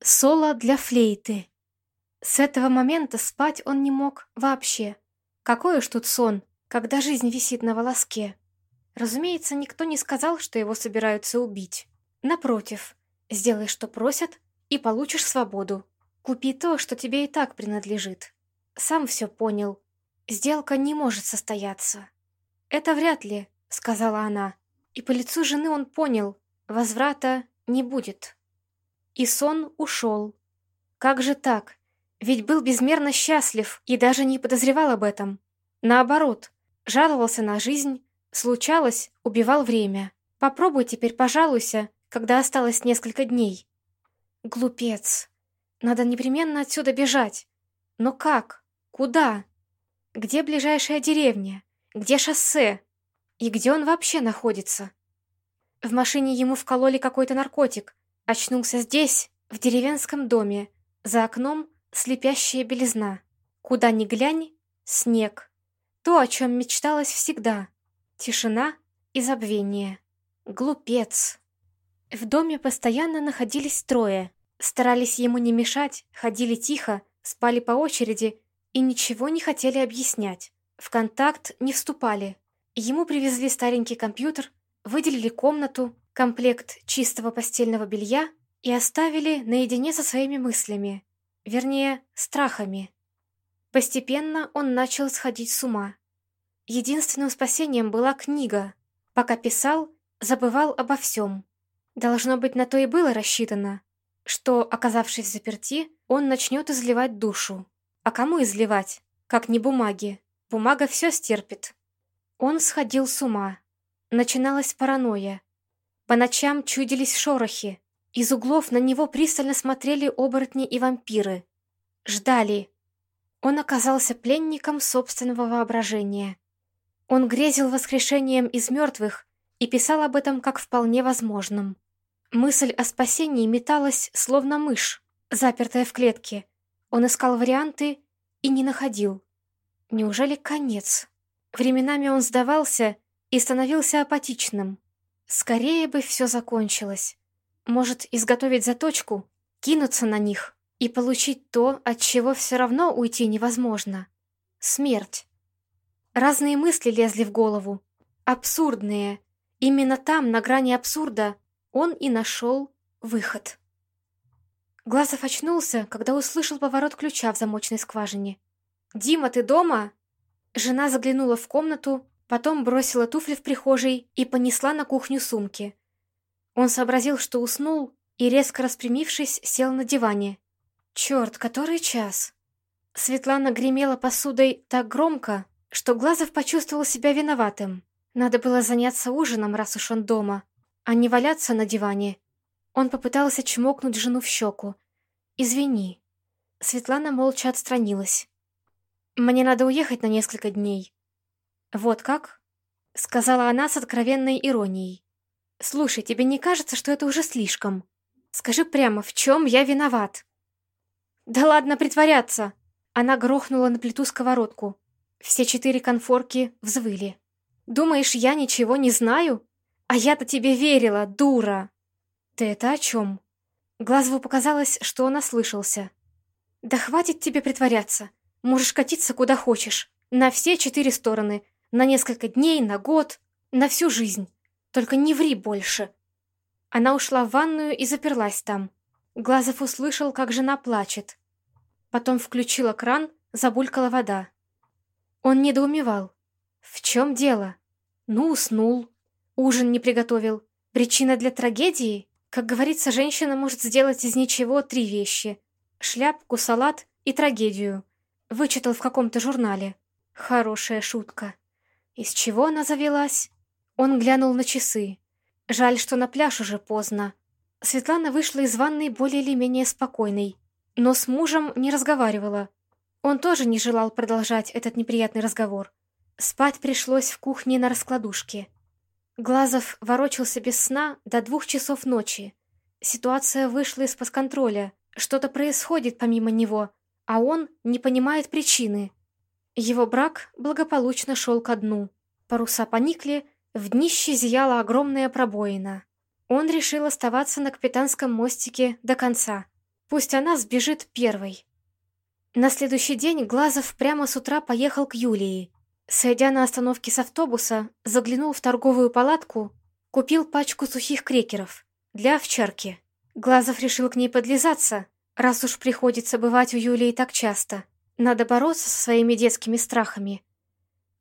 Соло для флейты. С этого момента спать он не мог вообще. Какой уж тут сон, когда жизнь висит на волоске. Разумеется, никто не сказал, что его собираются убить. Напротив, сделай, что просят, и получишь свободу. Купи то, что тебе и так принадлежит. Сам все понял. Сделка не может состояться. «Это вряд ли», — сказала она. И по лицу жены он понял, возврата не будет. И сон ушел. Как же так? Ведь был безмерно счастлив и даже не подозревал об этом. Наоборот, жаловался на жизнь, случалось, убивал время. Попробуй теперь пожалуйся, когда осталось несколько дней. Глупец. Надо непременно отсюда бежать. Но как? Куда? Где ближайшая деревня? Где шоссе? И где он вообще находится? В машине ему вкололи какой-то наркотик, Очнулся здесь, в деревенском доме. За окном слепящая белизна. Куда ни глянь, снег. То, о чем мечталось всегда. Тишина и забвение. Глупец. В доме постоянно находились трое. Старались ему не мешать, ходили тихо, спали по очереди и ничего не хотели объяснять. В контакт не вступали. Ему привезли старенький компьютер, выделили комнату, комплект чистого постельного белья и оставили наедине со своими мыслями, вернее, страхами. Постепенно он начал сходить с ума. Единственным спасением была книга. Пока писал, забывал обо всем. Должно быть, на то и было рассчитано, что, оказавшись в заперти, он начнет изливать душу. А кому изливать? Как не бумаги. Бумага все стерпит. Он сходил с ума. Начиналась паранойя. По ночам чудились шорохи. Из углов на него пристально смотрели оборотни и вампиры. Ждали. Он оказался пленником собственного воображения. Он грезил воскрешением из мертвых и писал об этом как вполне возможном. Мысль о спасении металась, словно мышь, запертая в клетке. Он искал варианты и не находил. Неужели конец? Временами он сдавался и становился апатичным. Скорее бы все закончилось. Может, изготовить заточку, кинуться на них и получить то, от чего все равно уйти невозможно. Смерть. Разные мысли лезли в голову. Абсурдные. Именно там, на грани абсурда, он и нашел выход. Глазов очнулся, когда услышал поворот ключа в замочной скважине. «Дима, ты дома?» Жена заглянула в комнату, Потом бросила туфли в прихожей и понесла на кухню сумки. Он сообразил, что уснул, и, резко распрямившись, сел на диване. «Черт, который час?» Светлана гремела посудой так громко, что Глазов почувствовал себя виноватым. Надо было заняться ужином, раз уж он дома, а не валяться на диване. Он попытался чмокнуть жену в щеку. «Извини». Светлана молча отстранилась. «Мне надо уехать на несколько дней. «Вот как?» — сказала она с откровенной иронией. «Слушай, тебе не кажется, что это уже слишком? Скажи прямо, в чем я виноват?» «Да ладно притворяться!» Она грохнула на плиту сковородку. Все четыре конфорки взвыли. «Думаешь, я ничего не знаю? А я-то тебе верила, дура!» «Ты это о чем?» Глазову показалось, что он ослышался. «Да хватит тебе притворяться. Можешь катиться куда хочешь. На все четыре стороны. На несколько дней, на год, на всю жизнь. Только не ври больше. Она ушла в ванную и заперлась там. Глазов услышал, как жена плачет. Потом включила кран, забулькала вода. Он недоумевал. В чем дело? Ну, уснул. Ужин не приготовил. Причина для трагедии? Как говорится, женщина может сделать из ничего три вещи. Шляпку, салат и трагедию. Вычитал в каком-то журнале. Хорошая шутка. Из чего она завелась? Он глянул на часы. Жаль, что на пляж уже поздно. Светлана вышла из ванной более или менее спокойной, но с мужем не разговаривала. Он тоже не желал продолжать этот неприятный разговор. Спать пришлось в кухне на раскладушке. Глазов ворочался без сна до двух часов ночи. Ситуация вышла из-под контроля. Что-то происходит помимо него, а он не понимает причины. Его брак благополучно шел ко дну. Паруса поникли, в днище зияла огромная пробоина. Он решил оставаться на капитанском мостике до конца. Пусть она сбежит первой. На следующий день Глазов прямо с утра поехал к Юлии. Сойдя на остановке с автобуса, заглянул в торговую палатку, купил пачку сухих крекеров для овчарки. Глазов решил к ней подлизаться, раз уж приходится бывать у Юлии так часто. Надо бороться со своими детскими страхами.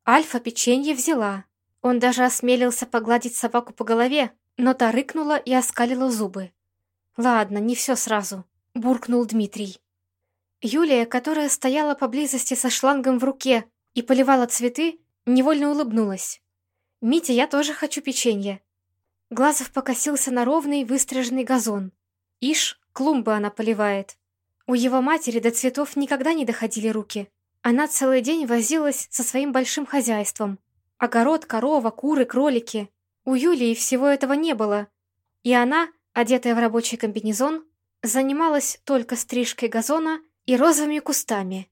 Альфа печенье взяла. Он даже осмелился погладить собаку по голове, но та рыкнула и оскалила зубы. «Ладно, не все сразу», — буркнул Дмитрий. Юлия, которая стояла поблизости со шлангом в руке и поливала цветы, невольно улыбнулась. «Митя, я тоже хочу печенье». Глазов покосился на ровный выстриженный газон. Ишь, клумбы она поливает. У его матери до цветов никогда не доходили руки. Она целый день возилась со своим большим хозяйством. Огород, корова, куры, кролики. У Юлии всего этого не было. И она, одетая в рабочий комбинезон, занималась только стрижкой газона и розовыми кустами.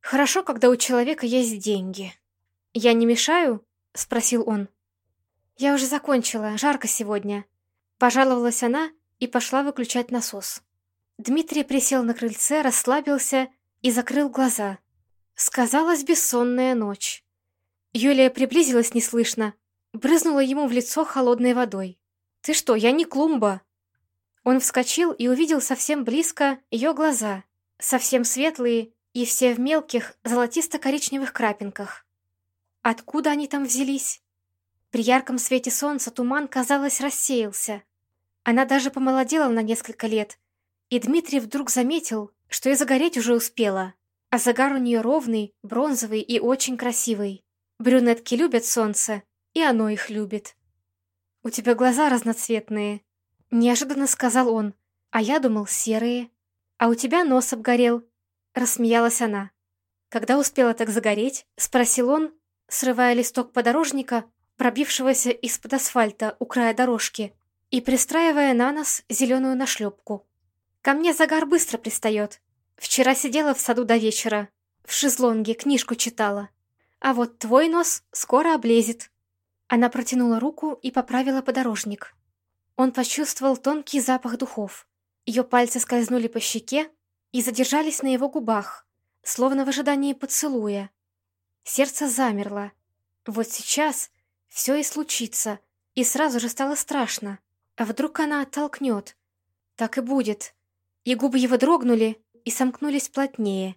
Хорошо, когда у человека есть деньги. «Я не мешаю?» — спросил он. «Я уже закончила, жарко сегодня». Пожаловалась она и пошла выключать насос. Дмитрий присел на крыльце, расслабился и закрыл глаза. Сказалась бессонная ночь. Юлия приблизилась неслышно, брызнула ему в лицо холодной водой. «Ты что, я не клумба!» Он вскочил и увидел совсем близко ее глаза, совсем светлые и все в мелких золотисто-коричневых крапинках. Откуда они там взялись? При ярком свете солнца туман, казалось, рассеялся. Она даже помолодела на несколько лет, и Дмитрий вдруг заметил, что и загореть уже успела, а загар у нее ровный, бронзовый и очень красивый. Брюнетки любят солнце, и оно их любит. «У тебя глаза разноцветные», — неожиданно сказал он, а я думал серые. «А у тебя нос обгорел», — рассмеялась она. «Когда успела так загореть?» — спросил он, срывая листок подорожника, пробившегося из-под асфальта у края дорожки, и пристраивая на нос зеленую нашлепку. «Ко мне загар быстро пристает. Вчера сидела в саду до вечера, в шезлонге книжку читала. А вот твой нос скоро облезет». Она протянула руку и поправила подорожник. Он почувствовал тонкий запах духов. Ее пальцы скользнули по щеке и задержались на его губах, словно в ожидании поцелуя. Сердце замерло. Вот сейчас все и случится, и сразу же стало страшно. А вдруг она оттолкнет? Так и будет. И губы его дрогнули и сомкнулись плотнее.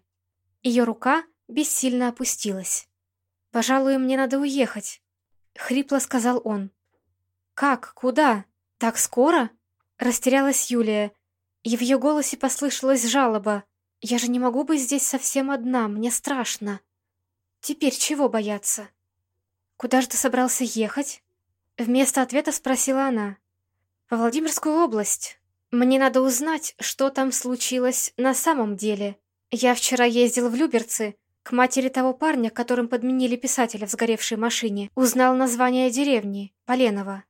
Ее рука бессильно опустилась. «Пожалуй, мне надо уехать», — хрипло сказал он. «Как? Куда? Так скоро?» Растерялась Юлия, и в ее голосе послышалась жалоба. «Я же не могу быть здесь совсем одна, мне страшно. Теперь чего бояться?» «Куда же ты собрался ехать?» Вместо ответа спросила она. «Во Владимирскую область. Мне надо узнать, что там случилось на самом деле. Я вчера ездил в Люберцы, к матери того парня, которым подменили писателя в сгоревшей машине. Узнал название деревни, Поленова.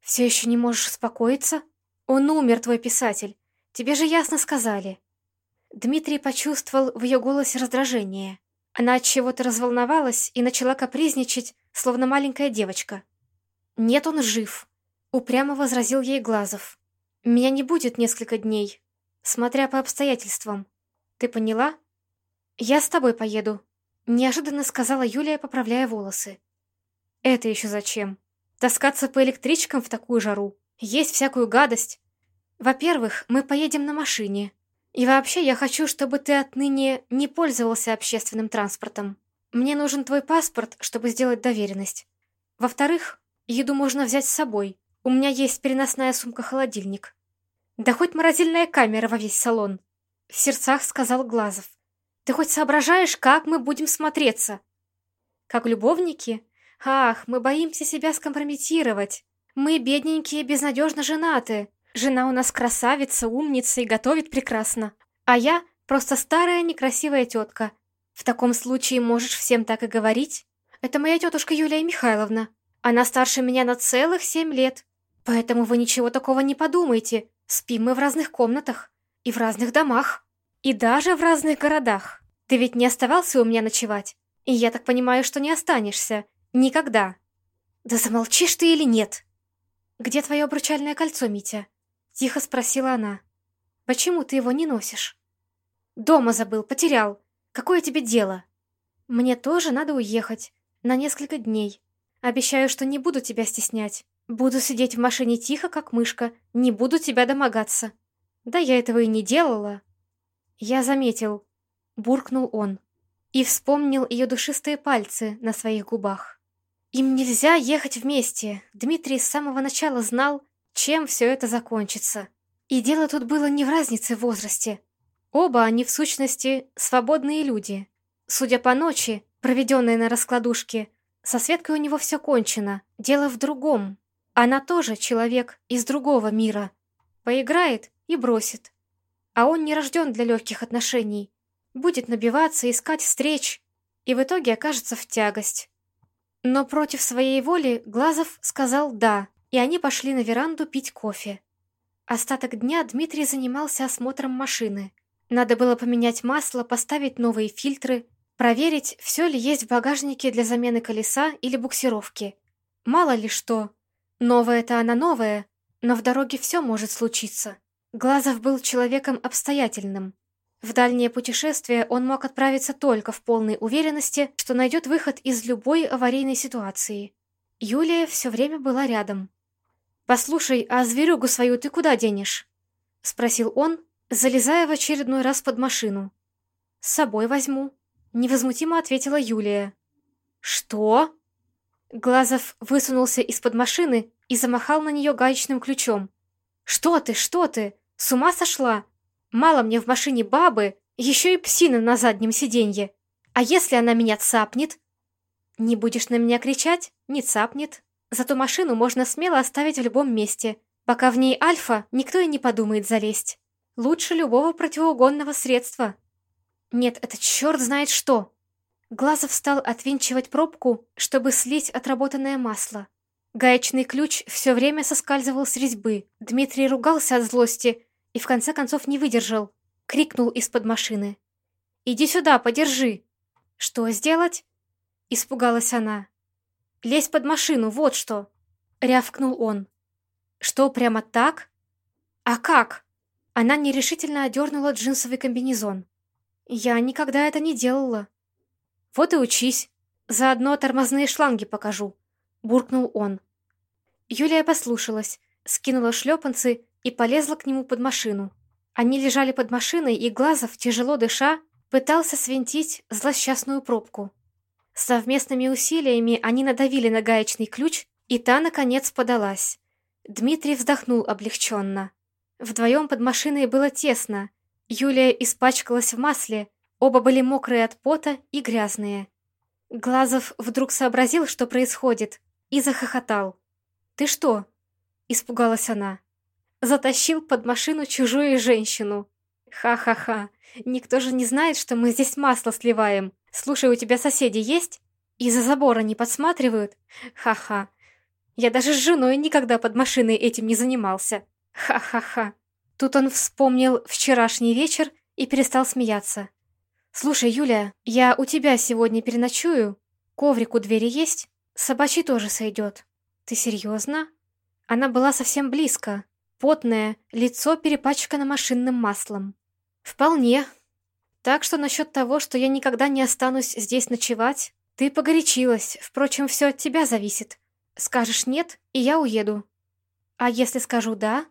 Все еще не можешь успокоиться? Он умер, твой писатель. Тебе же ясно сказали». Дмитрий почувствовал в ее голосе раздражение. Она от чего-то разволновалась и начала капризничать, словно маленькая девочка. «Нет, он жив», — упрямо возразил ей Глазов. «Меня не будет несколько дней, смотря по обстоятельствам. Ты поняла?» «Я с тобой поеду», — неожиданно сказала Юлия, поправляя волосы. «Это еще зачем? Таскаться по электричкам в такую жару? Есть всякую гадость. Во-первых, мы поедем на машине. И вообще, я хочу, чтобы ты отныне не пользовался общественным транспортом. Мне нужен твой паспорт, чтобы сделать доверенность. Во-вторых, еду можно взять с собой. У меня есть переносная сумка-холодильник. Да хоть морозильная камера во весь салон. В сердцах сказал Глазов. Ты хоть соображаешь, как мы будем смотреться? Как любовники? Ах, мы боимся себя скомпрометировать. Мы, бедненькие, безнадежно женаты. Жена у нас красавица, умница и готовит прекрасно. А я просто старая некрасивая тетка. В таком случае можешь всем так и говорить. Это моя тетушка Юлия Михайловна. Она старше меня на целых семь лет. Поэтому вы ничего такого не подумайте. Спим мы в разных комнатах. И в разных домах. И даже в разных городах. Ты ведь не оставался у меня ночевать? И я так понимаю, что не останешься. Никогда. Да замолчишь ты или нет? Где твое обручальное кольцо, Митя? Тихо спросила она. Почему ты его не носишь? Дома забыл, потерял. Какое тебе дело? Мне тоже надо уехать. На несколько дней. Обещаю, что не буду тебя стеснять. Буду сидеть в машине тихо, как мышка. Не буду тебя домогаться. Да я этого и не делала. Я заметил. Буркнул он. И вспомнил ее душистые пальцы на своих губах. Им нельзя ехать вместе. Дмитрий с самого начала знал, чем все это закончится. И дело тут было не в разнице в возрасте. Оба они, в сущности, свободные люди. Судя по ночи, проведенной на раскладушке, со Светкой у него все кончено. Дело в другом. Она тоже человек из другого мира. Поиграет и бросит. А он не рожден для легких отношений. Будет набиваться, искать встреч, и в итоге окажется в тягость. Но против своей воли Глазов сказал «да», и они пошли на веранду пить кофе. Остаток дня Дмитрий занимался осмотром машины. Надо было поменять масло, поставить новые фильтры, проверить, все ли есть в багажнике для замены колеса или буксировки. Мало ли что. Новое-то она новая, но в дороге все может случиться. Глазов был человеком обстоятельным. В дальнее путешествие он мог отправиться только в полной уверенности, что найдет выход из любой аварийной ситуации. Юлия все время была рядом. «Послушай, а зверюгу свою ты куда денешь?» — спросил он, залезая в очередной раз под машину. «С собой возьму», — невозмутимо ответила Юлия. «Что?» Глазов высунулся из-под машины и замахал на нее гаечным ключом. «Что ты, что ты? С ума сошла? Мало мне в машине бабы, еще и псина на заднем сиденье. А если она меня цапнет?» «Не будешь на меня кричать? Не цапнет», Зато машину можно смело оставить в любом месте. Пока в ней альфа, никто и не подумает залезть. Лучше любого противоугонного средства. Нет, это черт знает что. Глазов стал отвинчивать пробку, чтобы слить отработанное масло. Гаечный ключ все время соскальзывал с резьбы. Дмитрий ругался от злости и в конце концов не выдержал. Крикнул из-под машины. «Иди сюда, подержи!» «Что сделать?» Испугалась она. Лезь под машину, вот что!» — рявкнул он. «Что, прямо так?» «А как?» Она нерешительно одернула джинсовый комбинезон. «Я никогда это не делала». «Вот и учись. Заодно тормозные шланги покажу», — буркнул он. Юлия послушалась, скинула шлепанцы и полезла к нему под машину. Они лежали под машиной, и Глазов, тяжело дыша, пытался свинтить злосчастную пробку. Совместными усилиями они надавили на гаечный ключ, и та, наконец, подалась. Дмитрий вздохнул облегченно. Вдвоем под машиной было тесно. Юлия испачкалась в масле, оба были мокрые от пота и грязные. Глазов вдруг сообразил, что происходит, и захохотал. «Ты что?» — испугалась она. «Затащил под машину чужую женщину. Ха-ха-ха, никто же не знает, что мы здесь масло сливаем. Слушай, у тебя соседи есть? Из-за забора не подсматривают? Ха-ха. Я даже с женой никогда под машиной этим не занимался. Ха-ха-ха. Тут он вспомнил вчерашний вечер и перестал смеяться. «Слушай, Юля, я у тебя сегодня переночую. Коврик у двери есть? Собачий тоже сойдет. Ты серьезно?» Она была совсем близко. Потное, лицо перепачкано машинным маслом. «Вполне», так что насчет того, что я никогда не останусь здесь ночевать, ты погорячилась. Впрочем, все от тебя зависит. Скажешь «нет», и я уеду. А если скажу «да»?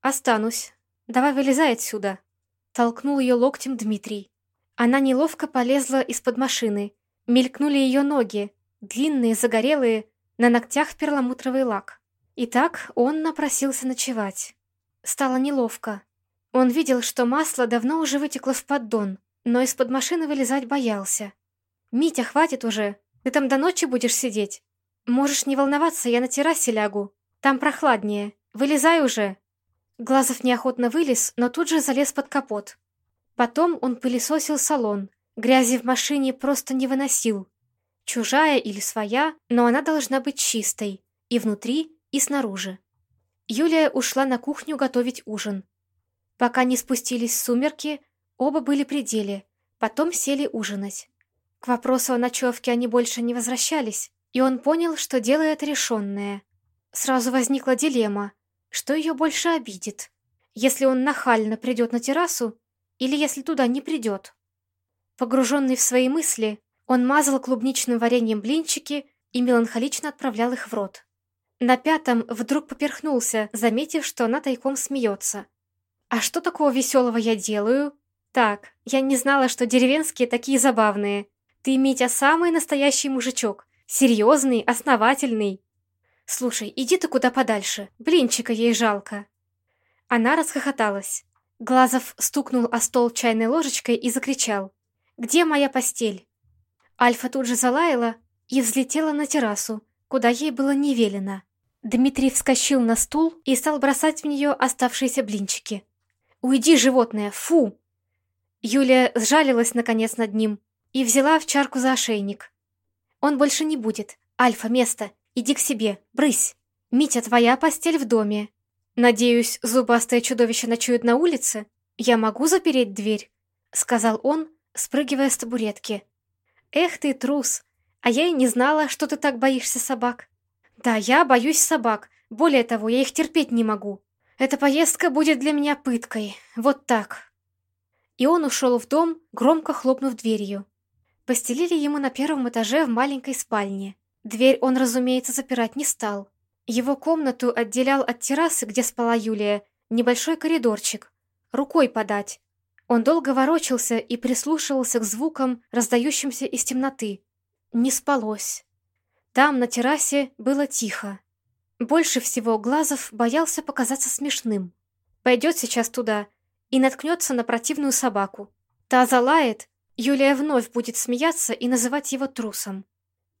Останусь. Давай вылезай отсюда. Толкнул ее локтем Дмитрий. Она неловко полезла из-под машины. Мелькнули ее ноги, длинные, загорелые, на ногтях перламутровый лак. Итак, он напросился ночевать. Стало неловко. Он видел, что масло давно уже вытекло в поддон, но из-под машины вылезать боялся. «Митя, хватит уже! Ты там до ночи будешь сидеть? Можешь не волноваться, я на террасе лягу. Там прохладнее. Вылезай уже!» Глазов неохотно вылез, но тут же залез под капот. Потом он пылесосил салон. Грязи в машине просто не выносил. Чужая или своя, но она должна быть чистой. И внутри, и снаружи. Юлия ушла на кухню готовить ужин. Пока не спустились сумерки, оба были при деле, потом сели ужинать. К вопросу о ночевке они больше не возвращались, и он понял, что дело это решенное. Сразу возникла дилемма, что ее больше обидит. если он нахально придет на террасу или если туда не придет. Погруженный в свои мысли, он мазал клубничным вареньем блинчики и меланхолично отправлял их в рот. На пятом вдруг поперхнулся, заметив, что она тайком смеется. «А что такого веселого я делаю?» «Так, я не знала, что деревенские такие забавные. Ты, Митя, самый настоящий мужичок. Серьезный, основательный. Слушай, иди ты куда подальше. Блинчика ей жалко». Она расхохоталась. Глазов стукнул о стол чайной ложечкой и закричал. «Где моя постель?» Альфа тут же залаяла и взлетела на террасу, куда ей было не велено. Дмитрий вскочил на стул и стал бросать в нее оставшиеся блинчики. «Уйди, животное! Фу!» Юлия сжалилась, наконец, над ним и взяла в чарку за ошейник. «Он больше не будет. Альфа, место. Иди к себе. Брысь. Митя, твоя постель в доме. Надеюсь, зубастое чудовище ночует на улице? Я могу запереть дверь?» Сказал он, спрыгивая с табуретки. «Эх ты, трус! А я и не знала, что ты так боишься собак. Да, я боюсь собак. Более того, я их терпеть не могу. Эта поездка будет для меня пыткой. Вот так. И он ушел в дом, громко хлопнув дверью. Постелили ему на первом этаже в маленькой спальне. Дверь он, разумеется, запирать не стал. Его комнату отделял от террасы, где спала Юлия, небольшой коридорчик. Рукой подать. Он долго ворочался и прислушивался к звукам, раздающимся из темноты. Не спалось. Там, на террасе, было тихо. Больше всего Глазов боялся показаться смешным. Пойдет сейчас туда и наткнется на противную собаку. Та залает, Юлия вновь будет смеяться и называть его трусом.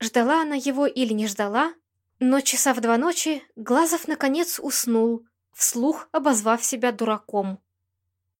Ждала она его или не ждала, но часа в два ночи Глазов наконец уснул, вслух обозвав себя дураком.